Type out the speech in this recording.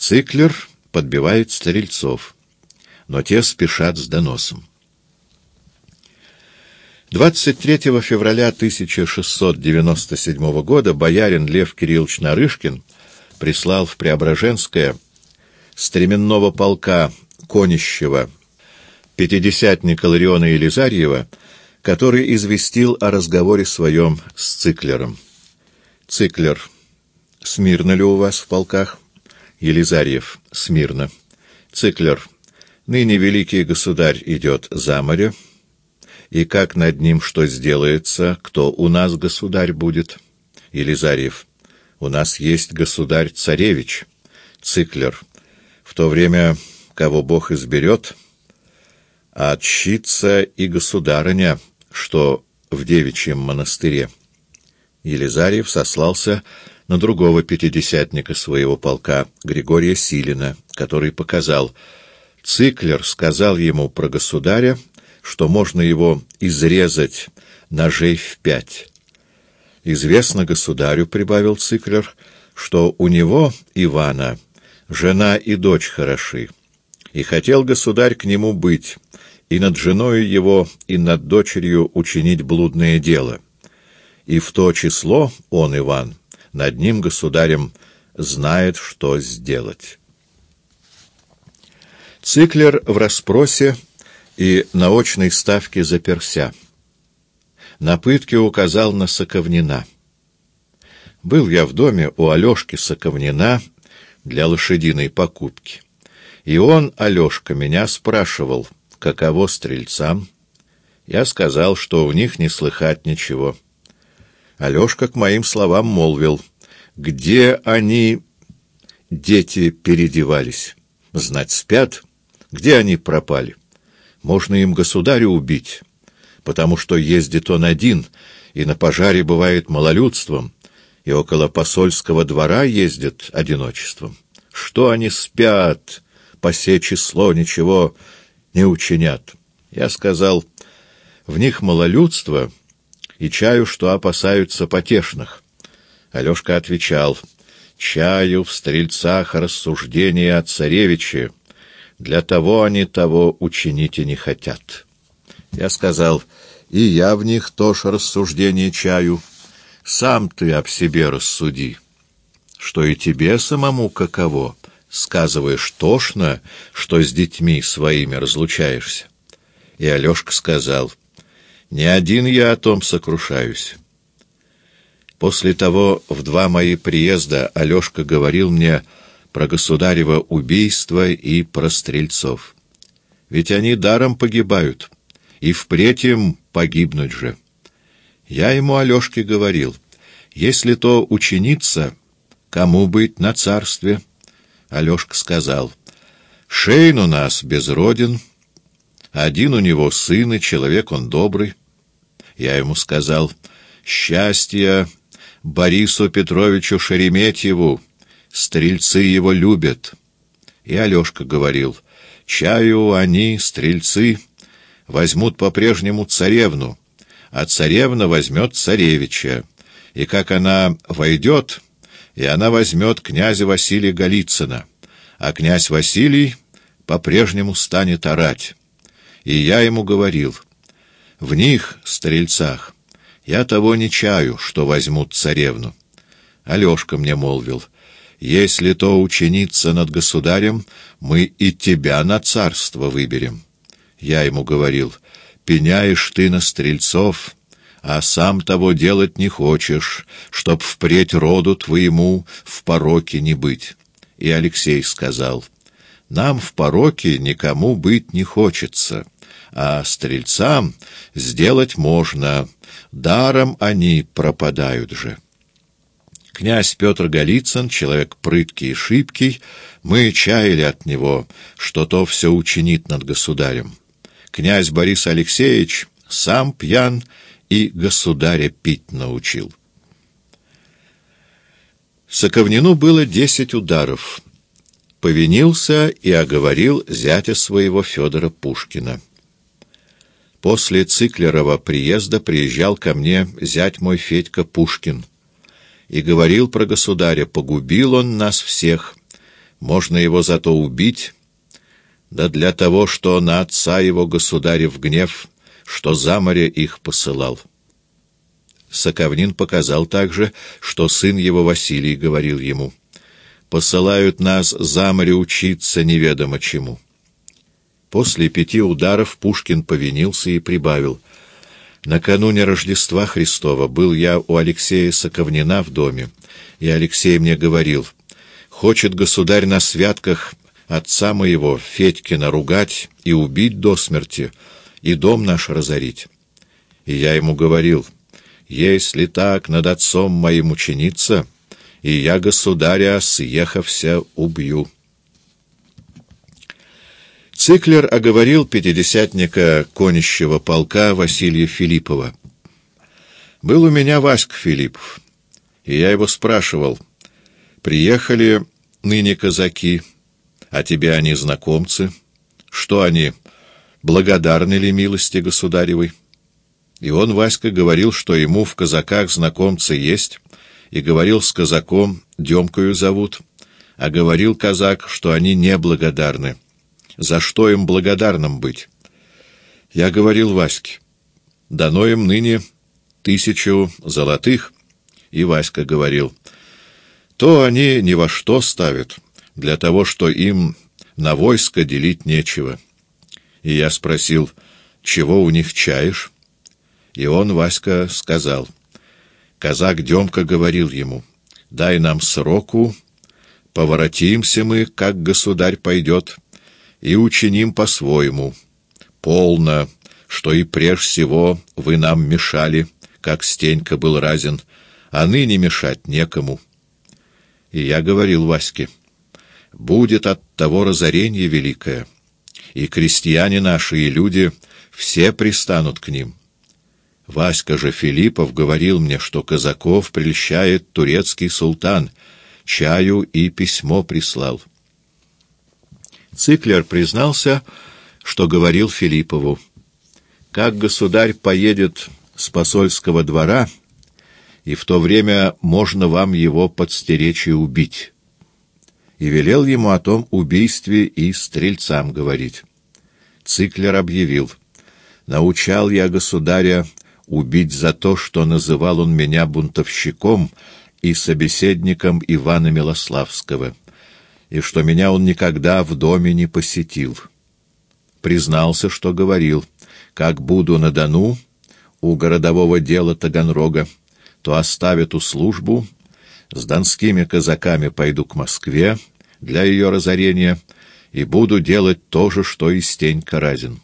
Циклер подбивает стрельцов, но те спешат с доносом. 23 февраля 1697 года боярин Лев Кириллович Нарышкин прислал в Преображенское стременного полка Конищева пятидесятника Лариона Елизарьева, который известил о разговоре своем с Циклером. Циклер. Смирно ли у вас в полках? Елизарьев. Смирно. Циклер. Ныне великий государь идет за море, и как над ним что сделается, кто у нас государь будет? Елизарьев. У нас есть государь-царевич. Циклер. В то время, кого Бог изберет, а отщится и государыня, что в девичьем монастыре. Елизарьев сослался на другого пятидесятника своего полка, Григория Силина, который показал, Циклер сказал ему про государя, что можно его изрезать ножей в пять. Известно государю, — прибавил Циклер, — что у него, Ивана, жена и дочь хороши, и хотел государь к нему быть, и над женою его, и над дочерью учинить блудное дело. И в то число он, Иван, над ним, государем, знает, что сделать. Циклер в расспросе и на очной ставке заперся. На пытке указал на Соковнина. Был я в доме у Алешки Соковнина для лошадиной покупки. И он, Алешка, меня спрашивал, каково стрельцам. Я сказал, что у них не слыхать ничего. Алешка к моим словам молвил, где они, дети, передевались. Знать спят, где они пропали. Можно им государя убить, потому что ездит он один, и на пожаре бывает малолюдством, и около посольского двора ездит одиночеством. Что они спят, по се число ничего не учинят. Я сказал, в них малолюдство, и чаю, что опасаются потешных. Алешка отвечал, чаю в стрельцах рассуждения о царевиче, для того они того учинить и не хотят. Я сказал, и я в них тоже рассуждение чаю. Сам ты об себе рассуди, что и тебе самому каково. Сказываешь тошно, что с детьми своими разлучаешься. И Алешка сказал, не один я о том сокрушаюсь. После того, в два мои приезда, Алешка говорил мне про государево убийство и про стрельцов. Ведь они даром погибают, и впредь им погибнуть же. Я ему, Алешке, говорил, если то ученица, кому быть на царстве? Алешка сказал, Шейн у нас безроден, один у него сын, и человек он добрый. Я ему сказал, счастье Борису Петровичу Шереметьеву, стрельцы его любят. И Алешка говорил, чаю они, стрельцы, возьмут по-прежнему царевну, а царевна возьмет царевича. И как она войдет, и она возьмет князя Василия Голицына, а князь Василий по-прежнему станет орать. И я ему говорил, в них, стрельцах, я того не чаю, что возьмут царевну. Алешка мне молвил — если то ученица над государем, мы и тебя на царство выберем. Я ему говорил, пеняешь ты на стрельцов, а сам того делать не хочешь, чтоб впредь роду твоему в пороке не быть. И Алексей сказал, нам в пороке никому быть не хочется, а стрельцам сделать можно, даром они пропадают же». Князь Петр Голицын, человек прыткий и шибкий, мы чаяли от него, что то все учинит над государем. Князь Борис Алексеевич сам пьян и государя пить научил. Соковнину было десять ударов. Повинился и оговорил зятя своего Федора Пушкина. После Циклерова приезда приезжал ко мне зять мой Федька Пушкин — и говорил про государя, погубил он нас всех, Можно его зато убить, да для того, что на отца его государев гнев, что за море их посылал. Соковнин показал также, что сын его Василий говорил ему, «Посылают нас за море учиться неведомо чему». После пяти ударов Пушкин повинился и прибавил, «Накануне Рождества Христова был я у Алексея Соковнина в доме, и Алексей мне говорил, «Хочет государь на святках отца моего, Федькина, ругать и убить до смерти, и дом наш разорить». И я ему говорил, — если так над отцом моим ученица, и я государя, съехався, убью. Циклер оговорил пятидесятника конищего полка Василия Филиппова. «Был у меня Васька Филиппов, и я его спрашивал, приехали ныне казаки, а тебе они знакомцы, что они, благодарны ли милости государевой?» И он, Васька, говорил, что ему в казаках знакомцы есть, и говорил с казаком, Демкою зовут, а говорил казак, что они неблагодарны. За что им благодарным быть? Я говорил Ваське, дано им ныне тысячу золотых, и Васька говорил, то они ни во что ставят, для того, что им на войско делить нечего. И я спросил, чего у них чаешь? И он, Васька, сказал. Казак Демка говорил ему, «Дай нам сроку, поворотимся мы, как государь пойдет, и учиним по-своему. Полно, что и прежде всего вы нам мешали, как Стенька был разен, а ныне мешать некому». И я говорил Ваське, «Будет от того разорение великое, и крестьяне наши, и люди все пристанут к ним». Васька же Филиппов говорил мне, что казаков прельщает турецкий султан, чаю и письмо прислал. Циклер признался, что говорил Филиппову. «Как государь поедет с посольского двора, и в то время можно вам его подстеречь и убить». И велел ему о том убийстве и стрельцам говорить. Циклер объявил. «Научал я государя убить за то, что называл он меня бунтовщиком и собеседником Ивана Милославского, и что меня он никогда в доме не посетил. Признался, что говорил, как буду на Дону у городового дела Таганрога, то оставя ту службу, с донскими казаками пойду к Москве для ее разорения и буду делать то же, что и Стенька Разин.